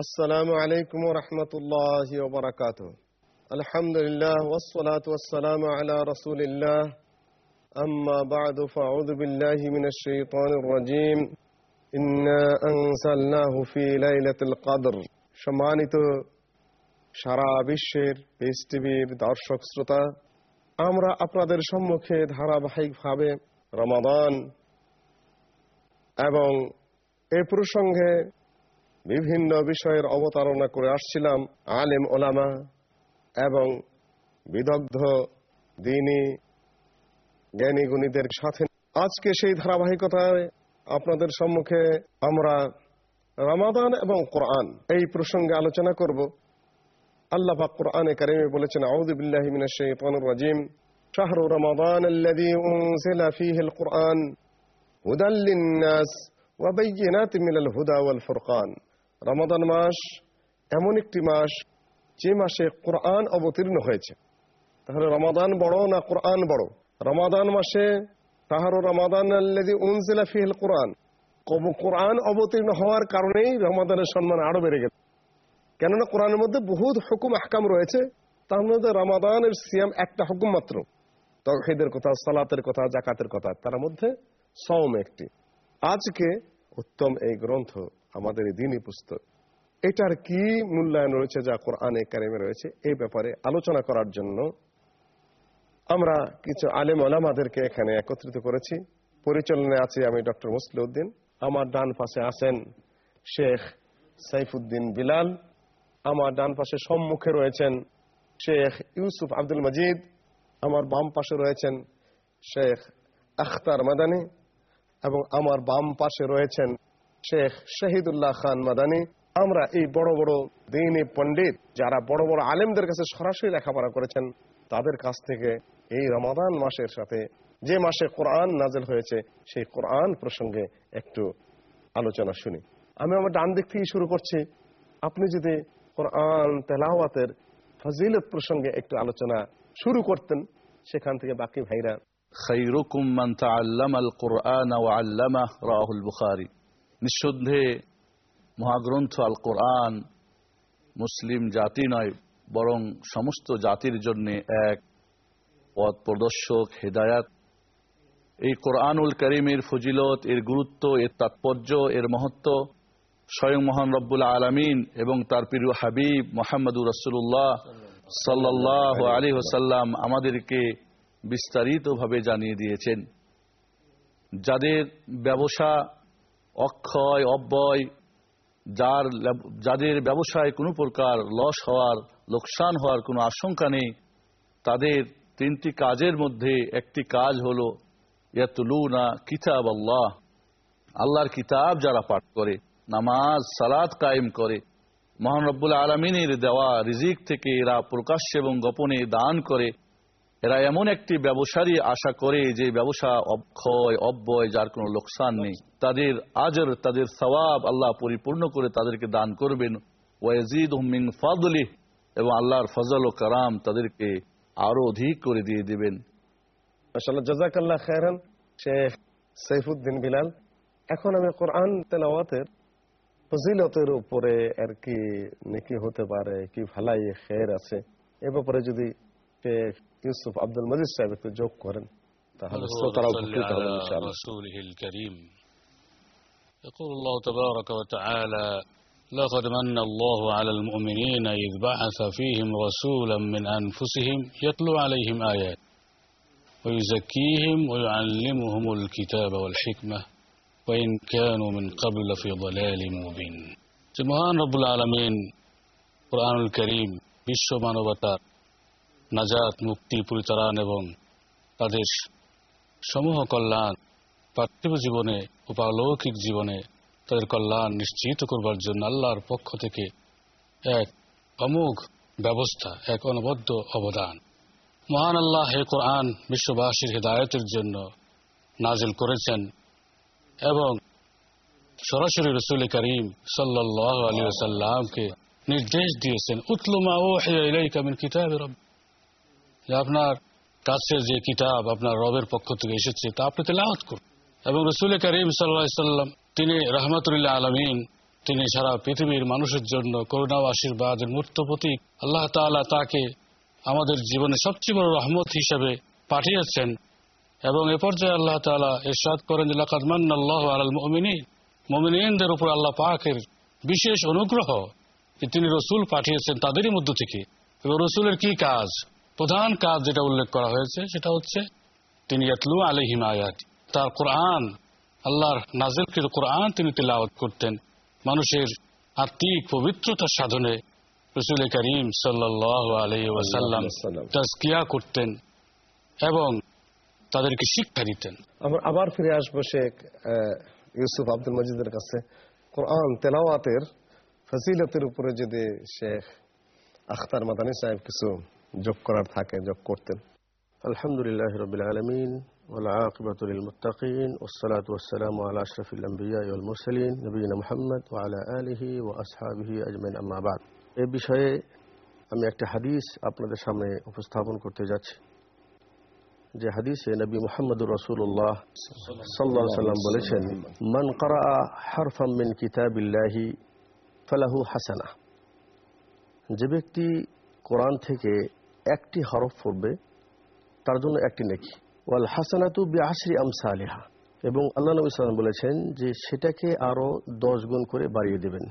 السلام عليكم ورحمة الله وبركاته الحمد لله والصلاة والسلام على رسول الله أما بعد فأعوذ بالله من الشيطان الرجيم إنا أنزلناه في ليلة القدر সম্মানিত সারা বিশ্বের পেস টিভির দর্শক শ্রোতা আমরা আপনাদের সম্মুখে ধারাবাহিকভাবে রমাদান এবং এ প্রসঙ্গে বিভিন্ন বিষয়ের অবতারণা করে আসছিলাম, আলেম, ওলামা এবং বিদগ্ধ, দিনী, জ্ঞানী গুণীদের সাথে। আজকে সেই ধারাবাহিকতায় আপনাদের সম্মুখে আমরা রমাদান এবং কোরআন এই প্রসঙ্গে আলোচনা করব। আল্লাহ কোরআনে কারিমে বলেছেন, আউযু বিল্লাহি মিনাশ শাইতানির রাজিম। শাহরু রমাদান আল্লাযী উনজিলা ফীহিল কুরআন হুদাল লিন-নাস ওয়া বায়্যিনাতিন মিনাল হুদা ওয়াল ফুরকান। রমাদান মাস এমন একটি মাস যে মাসে কোরআন অবতীর্ণ হয়েছে। তাহলে রমাদান বড় না কোরআন বড়? রমাদান মাসে তাহার রমাদান উনজিলা ফীহিল কুরআন। কোরআন অবতীর্ণ হওয়ার কারণেই রমাদানের সম্মান আরও বেড়ে গেল। কেননা কোরআনের মধ্যে বহুত হুকুম আহকাম রয়েছে, তার মধ্যে রমাদানের সিয়াম একটা হুকুম মাত্র। তহিদের কথা, সালাতের কথা জাকাতের কথা, তার মধ্যে সৌম একটি। আজকে উত্তম এই গ্রন্থ আমাদের এই দিনই পুস্তক এটার কি মূল্যায়ন রয়েছে যা কোরআনে কারিমে রয়েছে, এই ব্যাপারে আলোচনা করার জন্য আমরা কিছু আলেম আলামাদেরকে এখানে একত্রিত করেছি। পরিচালনায় আছি আমি ডক্টর মুসলিউদ্দিন। আমার ডান পাশে আছেন শেখ সাইফুদ্দিন বিলাল। আমার ডান পাশে সম্মুখে রয়েছেন শেখ ইউসুফ আব্দুল মজিদ। আমার বাম পাশে রয়েছেন শেখ আখতার মাদানী। এবং আমার বাম পাশে রয়েছেন শেখ শহীদুল্লাহ খান মাদানী, আমরা এই বড় বড় দিনী পণ্ডিত যারা বড় বড় আলেমদের কাছে সরাসরি লেখাপড়া করেছেন, তাদের কাছ থেকে এই রমাদান মাসের সাথে যে মাসে কোরআন নাজেল হয়েছে, সেই কোরআন প্রসঙ্গে একটু আলোচনা শুনি। আমি আমার ডান দিক থেকে শুরু করছি। আপনি যদি কোরআন তেলাওয়াতের ফজিলত প্রসঙ্গে একটু আলোচনা শুরু করতেন, সেখান থেকে বাকি ভাইরা মান তাআল্লামা আল কুরআন আল্লামা রাহুল বুখারী। নিঃসন্দেহে মহাগ্রন্থ আল কোরআন মুসলিম জাতি নয়, বরং সমস্ত জাতির জন্য এক পথ প্রদর্শক, হেদায়াত। এই কোরআনুল করিমের ফজিলত, এর গুরুত্ব, এর তাৎপর্য, এর মহত্ব স্বয়ং মহান রব্বুল আলমিন এবং তার প্রিয় হাবিব মোহাম্মদুর রসুল্লাহ সাল্লাহ আলী হোসাল্লাম আমাদেরকে বিস্তারিতভাবে জানিয়ে দিয়েছেন। যাদের ব্যবসা অক্ষয়, অব্যয়, যার যাদের ব্যবসায় কোনো প্রকার লস হওয়ার, লোকসান হওয়ার কোনো আশঙ্কা নেই, তাদের তিনটি কাজের মধ্যে একটি কাজ হলো ইয়াতুলুনা কিতাব আল্লাহ আল্লাহর কিতাব যারা পাঠ করে, নামাজ সালাদ কায়েম করে। মহান আলমিনের দেওয়া রিজিক থেকে এরা প্রকাশ্যে এবং গোপনে দান করে। এরা এমন একটি ব্যবসারই আশা করে যে ব্যবসা অক্ষয় অব্যয়, যার কোনো লোকসান নেই। তাদের আজর, তাদের সওয়াব আল্লাহ পরিপূর্ণ করে তাদেরকে দান করবেন। ওয়াজিদ মিন ফাদলি এবং আল্লাহর ফজল ও কারাম তাদেরকে আরও অধিক করে দিয়ে দিবেন। জাজাকাল্লাহ খেরান শেখ সৈফুদ্দিন বিলাল। এখন আমি কোরআন তেলাওয়াতের ফজিলতের উপরে আর কি নেকি হতে পারে, কি ভালাই খের আছে, এ ব্যাপারে যদি في يوسف عبد المجيد شعبة الجو قرن هذا السطر على رسوله الكريم. يقول الله تبارك وتعالى لقد من الله على المؤمنين إذ بعث فيهم رسولا من أنفسهم يتلو عليهم آيات ويزكيهم ويعلمهم الكتاب والحكمة وإن كانوا من قبل في ضلال مبين. سبحان رب العالمين القرآن الكريم بالشمان بطار নাজাত, মুক্তি পরিচালন এবং তাদের সমূহ কল্যাণ পার্থিব জীবনে উপালৌকিক জীবনে তাদের কল্যাণ নিশ্চিত করবার জন্য আল্লাহর পক্ষ থেকে এক অমোঘ ব্যবস্থা, এক অনবদ্য অবদান। মহান আল্লাহ হে কোরআন বিশ্ববাসীর হৃদায়তের জন্য নাজিল করেছেন এবং সরাসরি রসুল করিম সাল্লাহ আলী সাল্লামকে নির্দেশ দিয়েছেন উতলুমা ও হেমিন কিতাব যে আপনার কাছে যে কিতাব আপনার রবের পক্ষ থেকে এসেছে, তা আপনি তেলাওয়াত করুন। এবং রসুল করিম সাল্লাম তিনি রহমতুল্লাহ আলমিন, তিনি সারা পৃথিবীর মানুষের জন্য করুণা ও আশীর্বাদের মূর্ত প্রতীক। আল্লাহ তাআলা তাকে আমাদের জীবনে সবচেয়ে বড় রহমত হিসেবে পাঠিয়েছেন। এবং এ পর্যায়ে আল্লাহ তাআলা ইরশাদ করেন যে, লাকাদ মান্নাল্লাহু আলাল মুমিনিন। মুমিনিনদের উপর আল্লাহ পাকের বিশেষ অনুগ্রহ তিনি রসুল পাঠিয়েছেন তাদেরই মধ্য থেকে। এবং রসুলের কি কাজ? প্রধান কাজ যেটা উল্লেখ করা হয়েছে সেটা হচ্ছে তিনি ইয়াতলু আলাইহিম আয়াত। তার কোরআন আল্লাহর নাজিলকৃত কোরআন তিনি তেলাওয়াত করতেন মানুষের আত্মিক পবিত্রতা সাধনে রসুল করিম সাল্লাহ আলহি ওয়াসাল্লাম তাজকিয়া করতেন এবং তাদেরকে শিক্ষা দিতেন। আমরা আবার ফিরে আসব শেখ ইউসুফ আব্দুল মজিদের কাছে। কোরআন তেলাওয়াতের ফজিলতের উপরে যদি শেখ আখতার মাদানী সাহেব কিছু যোগ করার থাকে যোগ করতেন الحمد لله رب العالمين والعاقبة للمتقين والصلاة والسلام على أشرف الأنبياء والمرسلين نبينا محمد وعلى آله وأصحابه أجمعين أما بعد এই বিষয়ে আমি একটা হাদিস আপনাদের সামনে উপস্থাপন করতে যাচ্ছি যে হাদিসে নবী মোহাম্মদুর রসুল্লাহ সাল্লাহ সাল্লাম বলেছেন মান করা হারফাম মিন কিতাবিল্লাহি ফালাহু হাসানা যে ব্যক্তি কোরআন থেকে একটি হরফ পড়বে, তার জন্য একটি নেকি। ওয়াল হাসানাতু বি আশরি আমসালিহা। এবং আল্লাহ নবী সাল্লাম বলেছেন যে সেটাকে আরও দশ গুণ করে বাড়িয়ে দেবেন।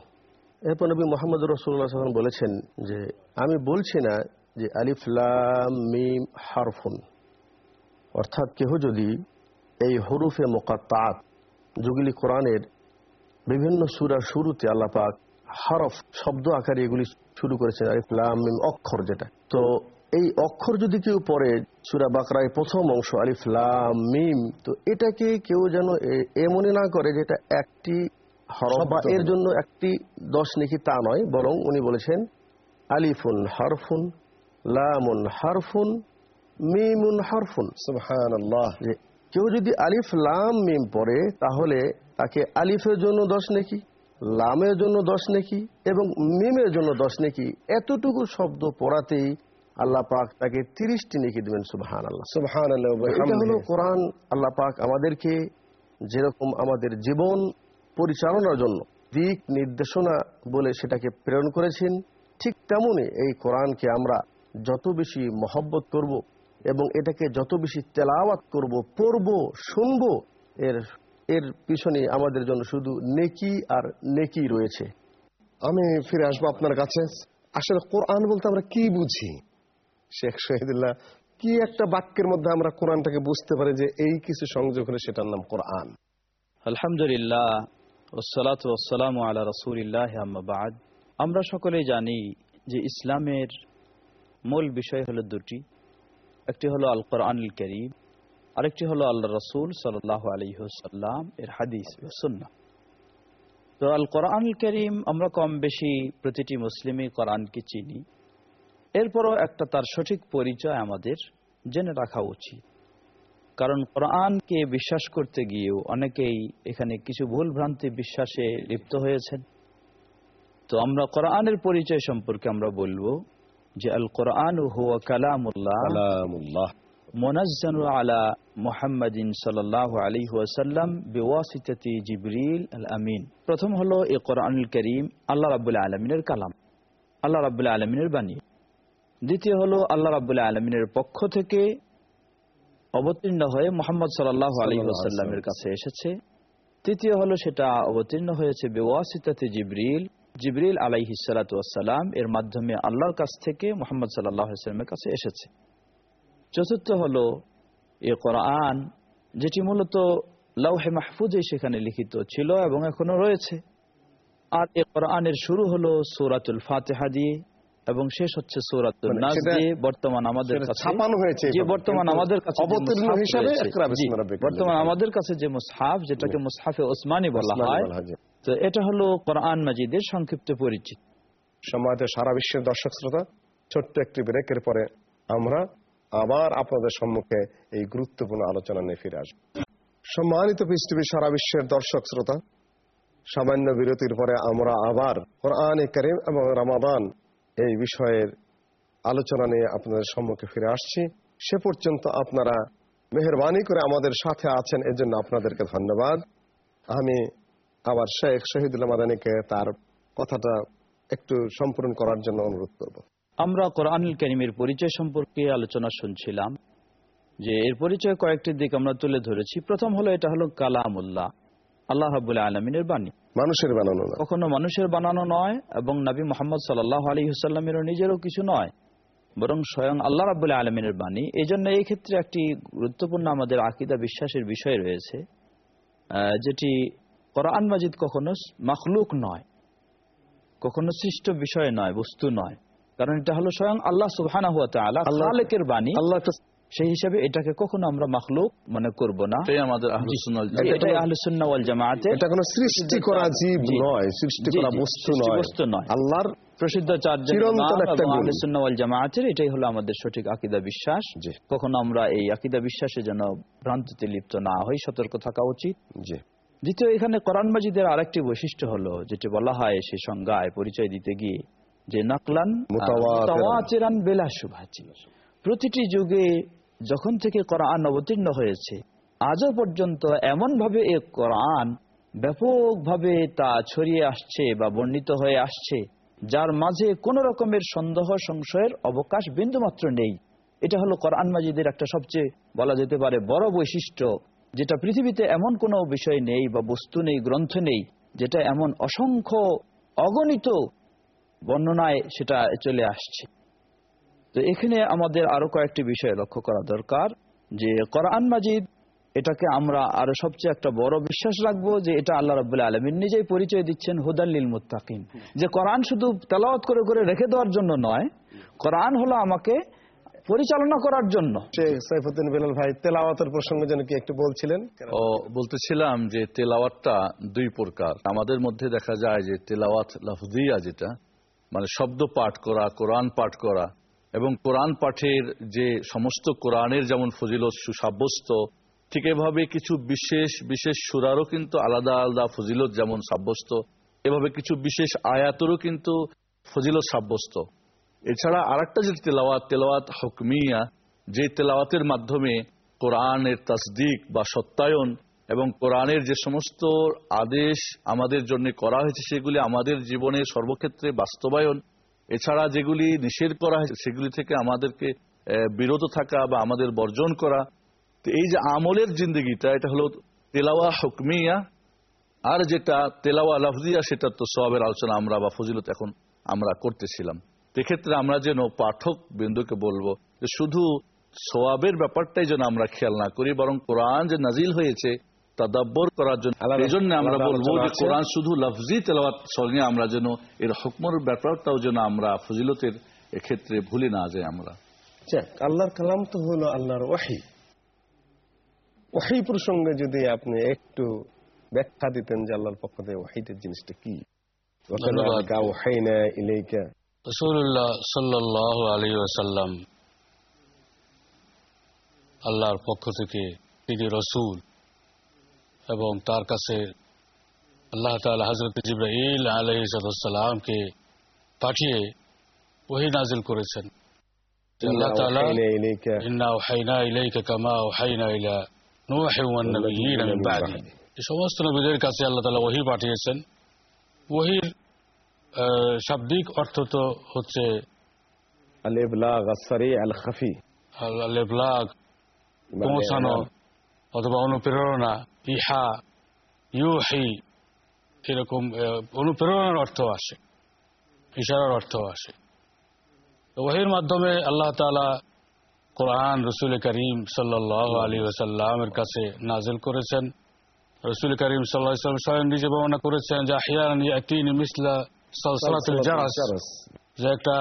এরপর নবী মোহাম্মদ রসুল্লাহ সাল্লাম বলেছেন যে, আমি বলছি না যে আলিফলাম মিম হারফুন। অর্থাৎ কেহ যদি এই হরুফে মোকাত্তাত, যেগুলি কোরআনের বিভিন্ন সুরার শুরুতে আল্লাহ পাক হরফ, শব্দ আকারে এগুলি শুরু করেছেন আলিফলাম মিম অক্ষর যেটা। তো এই অক্ষর যদি কেউ পড়ে সুরা বাকরায় প্রথম অংশ আলিফলাম মিম তো এটাকে কেউ যেন এ- মনে না করে যে এটা একটি হরফ বা এর জন্য একটি দশ নেকি তা নয় বরং উনি বলেছেন আলিফুন হারফুন লামুন হারফুন মিমুন হারফুন। যে কেউ যদি আলিফ লাম মিম পড়ে তাহলে তাকে আলিফের জন্য দশ নেকি লামের জন্য দশ নেকি এবং মিমের জন্য দশ নেকি এতটুকু শব্দ পড়াতেই আল্লাহ পাক তাকে তিরিশটি নেকি দেবেন সুবহান আল্লাহ সুবহান আল্লাহ এটা হলো কোরআন আল্লাহ পাক আমাদেরকে যেরকম আমাদের জীবন পরিচালনার জন্য দিক নির্দেশনা বলে সেটাকে প্রেরণ করেছেন ঠিক তেমনি এই কোরআনকে আমরা যত বেশি মহব্বত করব এবং এটাকে যত বেশি তেলাওয়াত করব পড়ব শুনব এর এর পিছনে আমাদের জন্য শুধু নেকি আর নেকি রয়েছে। আমি ফিরে আসব আপনার কাছে। আসলে কোরআন বলতে আমরা কি বুঝি? শেখ শহীদুল্লাহ, কি একটা বাক্যের মধ্যে আমরা কোরআনটাকে বুঝতে পারি যে এই কিছু সংযোগ হলে সেটার নাম কোরআন? আলহামদুলিল্লাহ ওসালাত ওসালাম আলা রসুলিল্লাহ আম্মাবাদ আমরা সকলেই জানি যে ইসলামের মূল বিষয় হলো দুটি। একটি হলো আল কোরআনুল করিম, আরেকটি হলো আল্লাহ রসুল সাল্লাহ আলহিহসাল্লাম এর হাদিস সুন্না তো আল কোরআনুল করিম আমরা কম বেশি প্রতিটি মুসলিমই কোরআনকে চিনি। এরপরও একটা তার সঠিক পরিচয় আমাদের জেনে রাখা উচিত। কারণ কোরআনকে বিশ্বাস করতে গিয়েও অনেকেই এখানে কিছু ভুল ভ্রান্তি বিশ্বাসে লিপ্ত হয়েছেন। তো আমরা কোরআনের পরিচয় সম্পর্কে আমরা বলব যে আল কোরআন হুয়া কালামুল্লাহ। মোনাজ্জানু আলা মুহাম্মাদিন সাল্লাল্লাহু আলাইহি ওয়াসাল্লাম বিওয়াসিতাতি জিবরিল আল আমিন প্রথম হলো এ কোরআনুল করিম আল্লাহ রাব্বুল আলমিনের কালাম। আল্লাহ রাব্বুল আলমিনের বাণী। দ্বিতীয় হলো আল্লাহ রাব্বুল আলমিনের পক্ষ থেকে অবতীর্ণ হয়ে মোহাম্মদ সাল্লাহ আলী কাছে এসেছে। তৃতীয় হলো সেটা অবতীর্ণ হয়েছে বেওয়াসিতাতে জিবরিল। জিবরিল আলাইহি সালাতাম এর মাধ্যমে আল্লাহর কাছ থেকে মোহাম্মদ সাল্লামের কাছে এসেছে। চতুর্থ হলো এ কোরআন যেটি মূলত লাউহে মাহফুজে সেখানে লিখিত ছিল এবং এখনও রয়েছে। আর এ কোরআনের শুরু হলো সৌরাতুল ফাতেহা দিয়ে। এবং শেষ হচ্ছে সৌরাতুল মানে নাস বর্তমান আমাদের কাছে ছাপানো হয়েছে যে বর্তমান আমাদের কাছে অবতীর্ণ হিসাবে বর্তমান আমাদের কাছে যে মুসহাফ যেটাকে মুসহাফে ওসমানী বলা হয়। তো এটা হলো কোরআন মাজিদের সংক্ষিপ্ত পরিচিত। সম্মানিত সারা বিশ্বের দর্শক শ্রোতা ছোট্ট একটি ব্রেকের পরে আমরা আবার আপনাদের সম্মুখে এই গুরুত্বপূর্ণ আলোচনা নিয়ে ফিরে আসব। সম্মানিত পৃথিবীর সারা বিশ্বের দর্শক শ্রোতা সামান্য বিরতির পরে আমরা আবার কোরআন করিম এবং রামাদান এই বিষয়ের আলোচনা নিয়ে আপনাদের সম্মুখে ফিরে আসছি। সে পর্যন্ত আপনারা মেহরবানি করে আমাদের সাথে আছেন, এজন্য আপনাদেরকে ধন্যবাদ। আমি আবার শেখ শহীদুল্লাহ মাদানীকে তার কথাটা একটু সম্পূর্ণ করার জন্য অনুরোধ করব। আমরা কোরআনুল করিমের পরিচয় সম্পর্কে আলোচনা শুনছিলাম, যে এর পরিচয় কয়েকটি দিক আমরা তুলে ধরেছি। প্রথম হলো, এটা হলো কালামুল্লাহ। আল্লাহ রাবুল্লাহ আলমিনের বাণী। মানুষের বানানো কখনো মানুষের বানানো নয় এবং নবী মোহাম্মদ সাল্লাহ আলী হুসাল্লামেরও নিজেরও কিছু নয়। বরং স্বয়ং আল্লাহ রাবুল্লাহ আলমিনের বাণী। এই জন্য এই ক্ষেত্রে একটি গুরুত্বপূর্ণ আমাদের আকিদা বিশ্বাসের বিষয় রয়েছে আহ, যেটি কোরআন মাজিদ কখনো মাখলুক নয় কখনো সৃষ্ট বিষয় নয় বস্তু নয়। কারণ এটা হলো স্বয়ং আল্লাহ সুবহানা হুয়া আল্লাহ- বাণী। আল্লাহ সেই হিসাবে এটাকে কখনো আমরা মাখলুক মনে করব না। এটাই জামাত। এটাই আহলে সুন্নাহ ওয়াল জামায়াতের এটা কোনো সৃষ্টি করা জীব নয় সৃষ্টি করা বস্তু নয়। বস্তু নয়। আল্লাহর প্রসিদ্ধ চারজন জামায়াতের এটাই হলো আমাদের সঠিক আকীদা বিশ্বাস। কখনো আমরা এই আকীদা বিশ্বাসে যেন ভ্রান্তিতে লিপ্ত না হই সতর্ক থাকা উচিত। জি। দ্বিতীয় এখানে কোরআন মাজিদের আরেকটি বৈশিষ্ট্য হলো যেটি বলা হয় সে সংজ্ঞায় পরিচয় দিতে গিয়ে যে নাকলান প্রতিটি যুগে যখন থেকে কোরআন অবতীর্ণ হয়েছে, আজও পর্যন্ত এমন ভাবে এ কোরআন ব্যাপকভাবে তা ছড়িয়ে আসছে বা বর্ণিত হয়ে আসছে, যার মাঝে কোন রকমের সন্দেহ, সংশয়ের অবকাশ বিন্দুমাত্র নেই। এটা হলো কোরআন মাজিদের একটা সবচেয়ে বলা যেতে পারে বড় বৈশিষ্ট্য, যেটা পৃথিবীতে এমন কোনো বিষয় নেই বা বস্তু নেই, গ্রন্থ নেই, যেটা এমন অসংখ্য অগণিত বর্ণনায় সেটা চলে আসছে। তো এখানে আমাদের আরও কয়েকটি বিষয় লক্ষ্য করা দরকার যে কোরআন মাজিদ এটাকে আমরা আরও সবচেয়ে একটা বড় বিশ্বাস রাখব যে এটা আল্লাহ রাবুল্লাহ আলমিন নিজেই পরিচয় দিচ্ছেন হুদাল্লিল মুত্তাকিম যে কোরআন শুধু তেলাওয়াত করে করে রেখে দেওয়ার জন্য নয় কোরআন হলো আমাকে পরিচালনা করার জন্য। শেখ সাইফুদ্দিন বেলাল ভাই তেলাওয়াতের প্রসঙ্গে যেন কি একটু বলছিলেন? ও বলতেছিলাম যে তেলাওয়াতটা দুই প্রকার। আমাদের মধ্যে দেখা যায় যে তেলাওয়াত লফদিয়া যেটা মানে শব্দ পাঠ করা কোরআন পাঠ করা এবং কোরআন পাঠের যে সমস্ত কোরআনের যেমন ফজিলত সুসাব্যস্ত, ঠিক এভাবে কিছু বিশেষ বিশেষ সুরারও কিন্তু আলাদা আলাদা ফজিলত যেমন সাব্যস্ত, এভাবে কিছু বিশেষ আয়াতেরও কিন্তু ফজিলত সাব্যস্ত। এছাড়া আর একটা যে তেলাওয়াত তেলাওয়াত হকমিয়া, যে তেলাওয়াতের মাধ্যমে কোরআনের তাসদিক বা সত্যায়ন এবং কোরআনের যে সমস্ত আদেশ আমাদের জন্য করা হয়েছে, সেগুলি আমাদের জীবনের সর্বক্ষেত্রে বাস্তবায়ন এছাড়া যেগুলি নিষেধ করা হয়েছে, সেগুলি থেকে আমাদেরকে বিরত থাকা বা আমাদের বর্জন করা। তো এই যে আমলের জিন্দগিটা, এটা হলো তেলাওয়া হকমিয়া, আর যেটা তেলাওয়া লফজিয়া, সেটা তো সবের আলোচনা আমরা বা ফজিলত এখন আমরা করতেছিলাম। এক্ষেত্রে আমরা যেন পাঠক বিন্দুকে বলব যে শুধু সোয়াবের ব্যাপারটাই যেন আমরা খেয়াল না করি, বরং কোরআন যে নাজিল হয়েছে তাদাব্বর করার জন্য। এই জন্য আমরা বলব যে কোরআন শুধু লফজি তেলাওয়াত আমরা যেন এর হুকমর ব্যাপারটাও যেন আমরা ফজিলতের ক্ষেত্রে ভুলে না যাই আমরা। আল্লাহর কালাম তো হলো আল্লাহর ওয়াহি। ওয়াহি প্রসঙ্গে যদি আপনি একটু ব্যাখ্যা দিতেন যে আল্লাহর পক্ষ থেকে ওয়াহিদের জিনিসটা কি? ইলাইকা। রসুল্লাহ সাল্লাহ আলী ওসাল্লাম আল্লাহর পক্ষ থেকে তিনি রসুল এবং তার কাছে আল্লাহ তালা হজরত জিব্রাইল আলহিসামকে পাঠিয়ে ওহি নাজিল করেছেন। আল্লাহ তালা ইন্না ওহাইনা ইলাইকা কামা ওহাইনা ইলা মিন সমস্ত নবীদের কাছে আল্লাহ তাআলা ওহী পাঠিয়েছেন। ওহির শাব্দিক অর্থ তো হচ্ছে খাফি পৌঁছানো অথবা অনুপ্রেরণা। ইহা, ইউহি এরকম অনুপ্রেরণার অর্থ আসে, ইশারার অর্থ আসে। ওহির মাধ্যমে আল্লাহ তাআলা কোরআন রসুল করিম সাল্লাহ আলী ওসাল্লামের কাছে নাজিল করেছেন। রসুল করিম সাল্লাহ স্বয়ং নিজে বর্ণনা করেছেন যে আহিয়ান যে একটা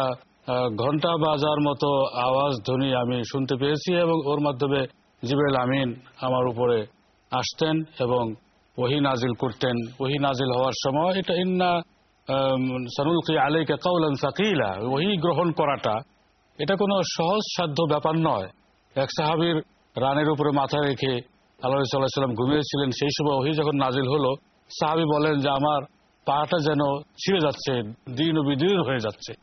ঘণ্টা বাজার মতো আওয়াজ ধ্বনি আমি শুনতে পেয়েছি এবং ওর মাধ্যমে জিবরাইল আমিন আমার উপরে আসতেন এবং ওহি নাজিল করতেন। ওহি নাজিল হওয়ার সময় এটা ইন্না সানুলকি আলাইকা কাউলান সাকিলা ওহি গ্রহণ করাটা এটা কোনো সহজ সাধ্য ব্যাপার নয়। এক সাহাবীর রানের উপরে মাথা রেখে আল্লাহ সাল্লাহ সাল্লাম ঘুমিয়েছিলেন সেই সময় ওহি যখন নাজিল হলো সাহাবি বলেন যে আমার পাটা যেন ছিঁড়ে যাচ্ছে দিন ও বিদিন হয়ে যাচ্ছে।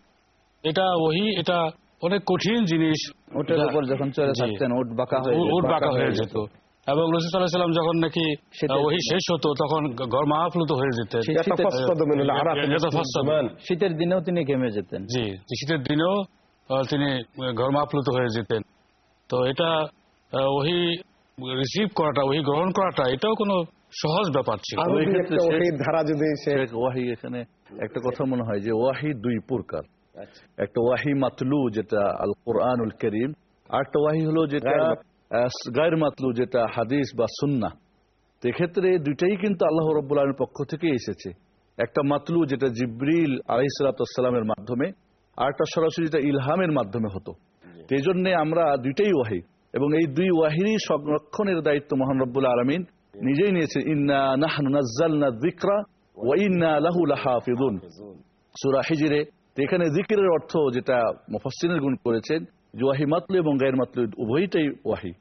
এটা ওহি এটা অনেক কঠিন জিনিস। ওটের উপর যখন চলে। থাকতেন বাঁকা হয়ে উ- বাঁকা হয়ে যেত। এবং রসুল সাল্লাম যখন নাকি ওহি শেষ হতো তখন ঘর মাহাপ্লুত হয়ে যেতেন শীতের- দিনেও তিনি ঘেমে যেতেন। জি শীতের দিনেও তিনি ঘর মাহাপ্লুত হয়ে যেতেন। তো এটা ওহি রিসিভ করাটা ওহি গ্রহণ করাটা এটাও কোনো সহজ ব্যাপার ছিল। ওই ধারা যদি ওয়াহি এখানে একটা কথা মনে হয় যে ওয়াহি দুই প্রকার। আচ্ছা। একটা ওয়াহি মাতলু যেটা আল কোরআনুল করিম আর একটা ওয়াহি হলো যেটা গায়ের মাতলু যেটা হাদিস বা সুন্না এক্ষেত্রে দুইটাই কিন্তু আল্লাহ রব্বুল পক্ষ থেকে এসেছে। একটা মাতলু যেটা জিব্রিল আলাইসালামের মাধ্যমে, আর একটা সরাসরি যেটা ইলহামের মাধ্যমে হতো। এই জন্যে আমরা দুইটাই ওয়াহি, এবং এই দুই ওয়াহিরই সংরক্ষণের দায়িত্ব মহান রব্বুল আলমিন নিজেই নিয়েছে। ইন্না নাহনু নাজ্জালনা যিকরা ইন্না লাহু লাহাফিজুন সূরা হিজরে এখানে জিকিরের অর্থ যেটা মুফাসসিরের গুণ করেছেন যে ওয়াহি মাতলু এবং গায়ের মাতলু উভয়টাই ওয়াহি।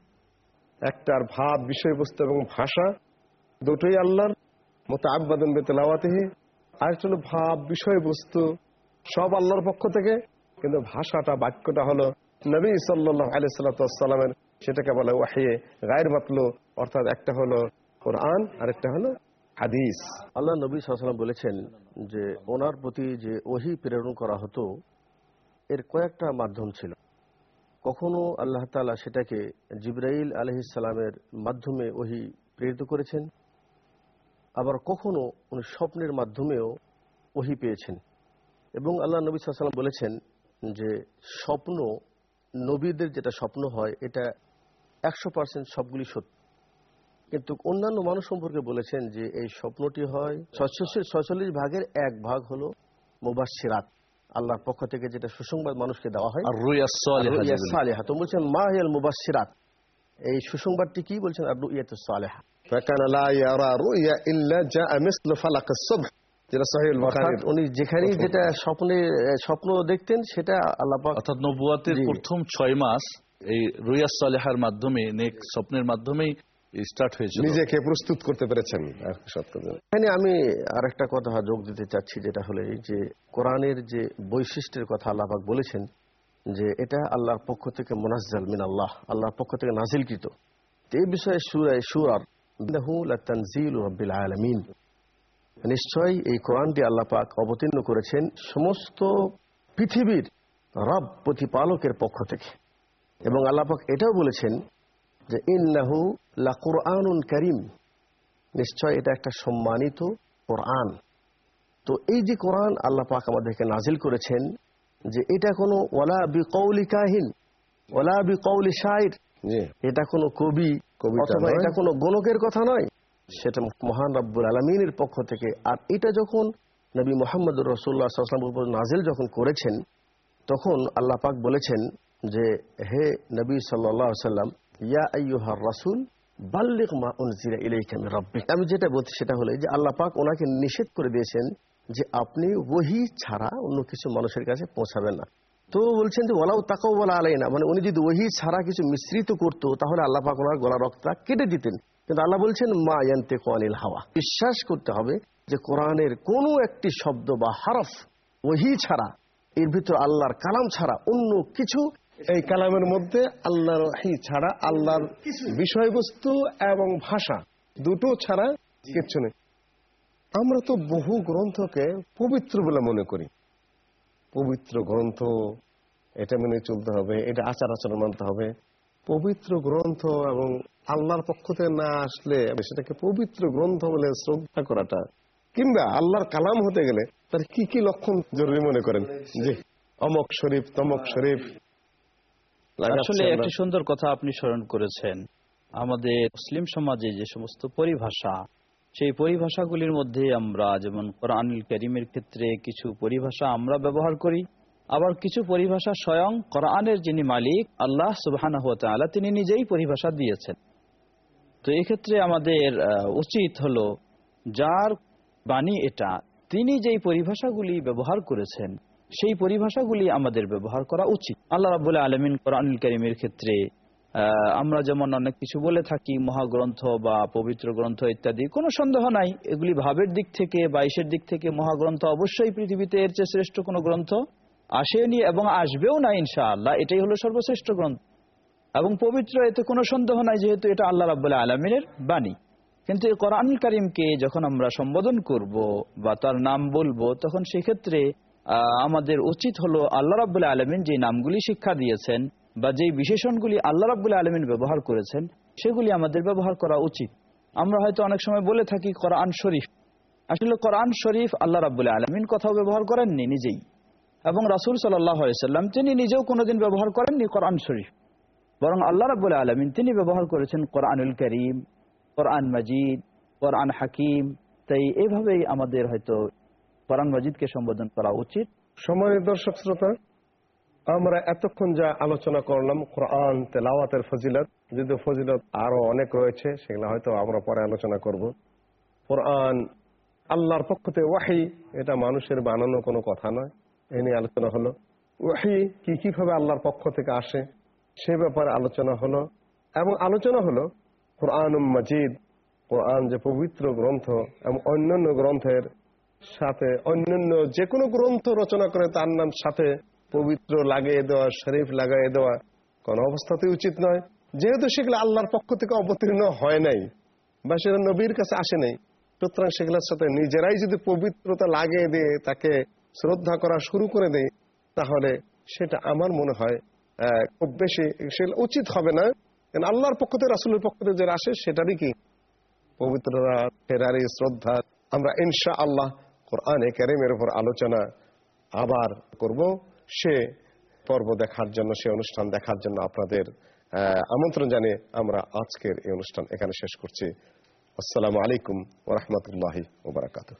একটার ভাব বিষয়বস্তু এবং ভাষা দুটোই আল্লাহর মতো আব্বাদন বেতলাওয়াতেহি। আর একটা হলো ভাব বিষয়বস্তু সব আল্লাহর পক্ষ থেকে। কিন্তু ভাষাটা বাক্যটা হলো নবী সাল্লাহ আলিয়াল্লামের সেটাকে বলে ওয়াহিয়ে গায়ের মাতলু। অর্থাৎ একটা হলো কোরআন আর একটা হলো হাদিস। আল্লাহ নবী সাল্লাম বলেছেন যে ওনার প্রতি যে ওহি প্রেরণ করা হতো এর কয়েকটা মাধ্যম ছিল। কখনো আল্লাহ তাআলা সেটাকে জিব্রাইল আলহিসালামের মাধ্যমে ওহি প্রেরিত করেছেন? আবার কখনো উনি স্বপ্নের মাধ্যমেও ওহি পেয়েছেন? এবং আল্লাহ নবী সাল্লাম বলেছেন যে স্বপ্ন নবীদের যেটা স্বপ্ন হয়, এটা একশো পার্সেন্ট সবগুলি সত্য। কিন্তু অন্যান্য মানুষ সম্পর্কে বলেছেন যে এই স্বপ্নটি হয়, ছয়চল্লিশ ভাগের এক ভাগ হলো মুবাসিরাত আল্লাহর পক্ষ থেকে যেটা সুসংবাদ মানুষকে দেওয়া হয় আর রুইয়া সালেহা। তো বলছেন মাহিয়াল হিয়াল এই সুসংবাদটি কি বলছেন? আর রুইয়াতু সালেহা। ফাকান লা ইয়ারা রুইয়া ইল্লা জাআ মিসলু ফালাক আস-সুবহ। যেটা সহিহুল বুখারী উনি যেখানেই যেটা স্বপ্নে স্বপ্ন দেখতেন সেটা আল্লাহ পাক অর্থাৎ নবুয়াতের প্রথম 6 মাস এই রুইয়া সালেহার মাধ্যমে নেক স্বপ্নের মাধ্যমেই স্টার্ট নিজেকে প্রস্তুত করতে পেরেছেন আর এখানে আমি আরেকটা কথা যোগ দিতে চাচ্ছি, যেটা হলো যে কোরআনের যে বৈশিষ্ট্যের কথা আল্লাহ পাক বলেছেন, যে এটা আল্লাহর পক্ষ থেকে মোনাজ্জাল মিন আল্লাহ, আল্লাহর পক্ষ থেকে নাজিলকৃত। এই বিষয়ে সুরায় সুরার নিশ্চয়ই এই কোরআনটি আল্লাহ পাক অবতীর্ণ করেছেন সমস্ত পৃথিবীর রব প্রতিপালকের পক্ষ থেকে। এবং আল্লাহ পাক এটাও বলেছেন যে ইন্নাহু লা কুরআনুন করিম। নিশ্চয় এটা একটা সম্মানিত কোরআন। তো এই যে কোরআন আল্লাহ পাক আমাদেরকে নাজিল করেছেন যে এটা কোনো ওলা বি কৌলি কাহিন ওলা বি কৌলি শাইর। জি। এটা কোনো কবি কবিতা অথবা এটা কোনো গণকের কথা নয়। সেটা মহান রব্বুল আলমিনের পক্ষ থেকে। আর এটা যখন নবী মোহাম্মদ রসুল্লাহ সাল্লামের উপর নাজিল যখন করেছেন তখন আল্লাহ পাক বলেছেন যে হে নবী সাল্লাহ সাল্লাম ইয়া মা আমি যেটা বলছি সেটা হলো যে আল্লাহ পাক ওনাকে নিষেধ করে দিয়েছেন যে আপনি ওহি ছাড়া অন্য কিছু মানুষের কাছে পৌঁছাবেন না। তো বলছেন যে ওলাও তাকাও বলা আলাই না মানে উনি যদি ওহি ছাড়া কিছু মিশ্রিত করতো, তাহলে আল্লাহ পাক ওনার গলা রক্তটা কেটে দিতেন। কিন্তু আল্লাহ বলছেন, মা ইয়ান্তে কোয়ানিল হাওয়া। বিশ্বাস করতে হবে যে কোরআনের কোনো একটি শব্দ বা হারফ ওহি ছাড়া, এর ভিতর আল্লাহর কালাম ছাড়া অন্য কিছু এই কালামের মধ্যে আল্লাহর ওহী ছাড়া আল্লাহর বিষয়বস্তু এবং ভাষা দুটো ছাড়া কিচ্ছু নেই। আমরা তো বহু গ্রন্থকে পবিত্র বলে মনে করি। পবিত্র গ্রন্থ এটা মেনে চলতে হবে এটা আচার আচরণ মানতে হবে। পবিত্র গ্রন্থ এবং আল্লাহর পক্ষ থেকে না আসলে সেটাকে পবিত্র গ্রন্থ বলে শ্রদ্ধা করাটা কিংবা আল্লাহর কালাম হতে গেলে তার কি কি লক্ষণ জরুরি মনে করেন? জি। অমক শরীফ তমক শরীফ আসলে। একটি সুন্দর কথা আপনি স্মরণ করেছেন আমাদের মুসলিম সমাজে যে সমস্ত পরিভাষা সেই পরিভাষাগুলির মধ্যে আমরা যেমন কোরআনুল করিমের ক্ষেত্রে কিছু পরিভাষা আমরা ব্যবহার করি আবার কিছু পরিভাষা স্বয়ং কোরআনের যিনি মালিক আল্লাহ সুবাহানা তাআলা তিনি নিজেই পরিভাষা দিয়েছেন তো এক্ষেত্রে আমাদের উচিত হলো যার বাণী এটা তিনি যেই পরিভাষাগুলি ব্যবহার করেছেন সেই পরিভাষাগুলি আমাদের ব্যবহার করা উচিত। আল্লাহ রাবুল্লাহ আলমিন কোরআনুল করিমের ক্ষেত্রে আমরা যেমন অনেক কিছু বলে থাকি, মহাগ্রন্থ বা পবিত্র গ্রন্থ ইত্যাদি, কোনো সন্দেহ নাই। এগুলি ভাবের দিক থেকে, বাইশের দিক থেকে মহাগ্রন্থ অবশ্যই পৃথিবীতে এর চেয়ে শ্রেষ্ঠ কোনো গ্রন্থ আসেনি এবং আসবেও না, ইনশাআল্লাহ। এটাই হলো সর্বশ্রেষ্ঠ গ্রন্থ। এবং পবিত্র, এতে কোনো সন্দেহ নাই, যেহেতু এটা আল্লাহ রাবুল্লাহ আলমিনের বাণী। কিন্তু কোরআন করিমকে যখন আমরা সম্বোধন করব বা তার নাম বলব, তখন সেক্ষেত্রে আমাদের উচিত হলো আল্লাহ রাবুল্লাহ আলমিন যে নামগুলি শিক্ষা দিয়েছেন বা যেই বিশেষণগুলি আল্লাহ রাবুল্লাহ আলমিন ব্যবহার করেছেন, সেগুলি আমাদের ব্যবহার করা উচিত। আমরা হয়তো অনেক সময় বলে থাকি কোরআন শরীফ। আসলে কোরআন শরীফ আল্লাহ রাবুল্লাহ আলমিন কথাও ব্যবহার করেননি নিজেই। এবং রাসুল সাল্লাম তিনি নিজেও কোনোদিন ব্যবহার করেননি কোরআন শরীফ। বরং আল্লাহ রাবুল্লাহ আলমিন তিনি ব্যবহার করেছেন কোরআনুল করিম, কোরআন মজিদ, কোরআন হাকিম। তাই এইভাবেই আমাদের হয়তো কোরআন মজিদকে সম্বোধন করা উচিত। সম্মানিত দর্শক শ্রোতা, আমরা এতক্ষণ যা আলোচনা করলাম, কোরআন তেলাওয়াতের ফজিলত যদি ফজিলত আরও অনেক রয়েছে, সেগুলো হয়তো আমরা পরে আলোচনা করব। কোরআন আল্লাহর পক্ষ থেকে ওয়াহি, এটা মানুষের বানানো কোনো কথা নয়, এ নিয়ে আলোচনা হলো। ওয়াহি কি কীভাবে আল্লাহর পক্ষ থেকে আসে, সে ব্যাপারে আলোচনা হলো। এবং আলোচনা হলো কোরআন মজিদ, কোরআন যে পবিত্র গ্রন্থ এবং অন্যান্য গ্রন্থের সাথে অন্যান্য যে কোনো গ্রন্থ রচনা করে তার নাম সাথে পবিত্র লাগিয়ে দেওয়া, শরীফ লাগাইয়ে দেওয়া কোন অবস্থাতেই উচিত নয়। যেহেতু সেগুলো আল্লাহর পক্ষ থেকে অবতীর্ণ হয় নাই, বা সেটা নবীর কাছে আসে নাই, সুতরাং সেগুলোর সাথে নিজেরাই যদি পবিত্রতা লাগিয়ে দিয়ে তাকে শ্রদ্ধা করা শুরু করে দেয়, তাহলে সেটা আমার মনে হয় খুব বেশি সেগুলো উচিত হবে না। আল্লাহর পক্ষ থেকে, রাসুলের পক্ষ থেকে যেটা আসে, সেটারই কি? পবিত্রতা, ফেরারি, শ্রদ্ধা, আমরা ইনশা আল্লাহ কোরআনে কারিমের উপর আলোচনা আবার করব। সে পর্ব দেখার জন্য, সে অনুষ্ঠান দেখার জন্য আপনাদের আমন্ত্রণ জানিয়ে আমরা আজকের এই অনুষ্ঠান এখানে শেষ করছি। আসসালামু আলাইকুম ওরহমতুল্লাহি ওবরাকাতু